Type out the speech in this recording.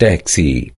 taxi.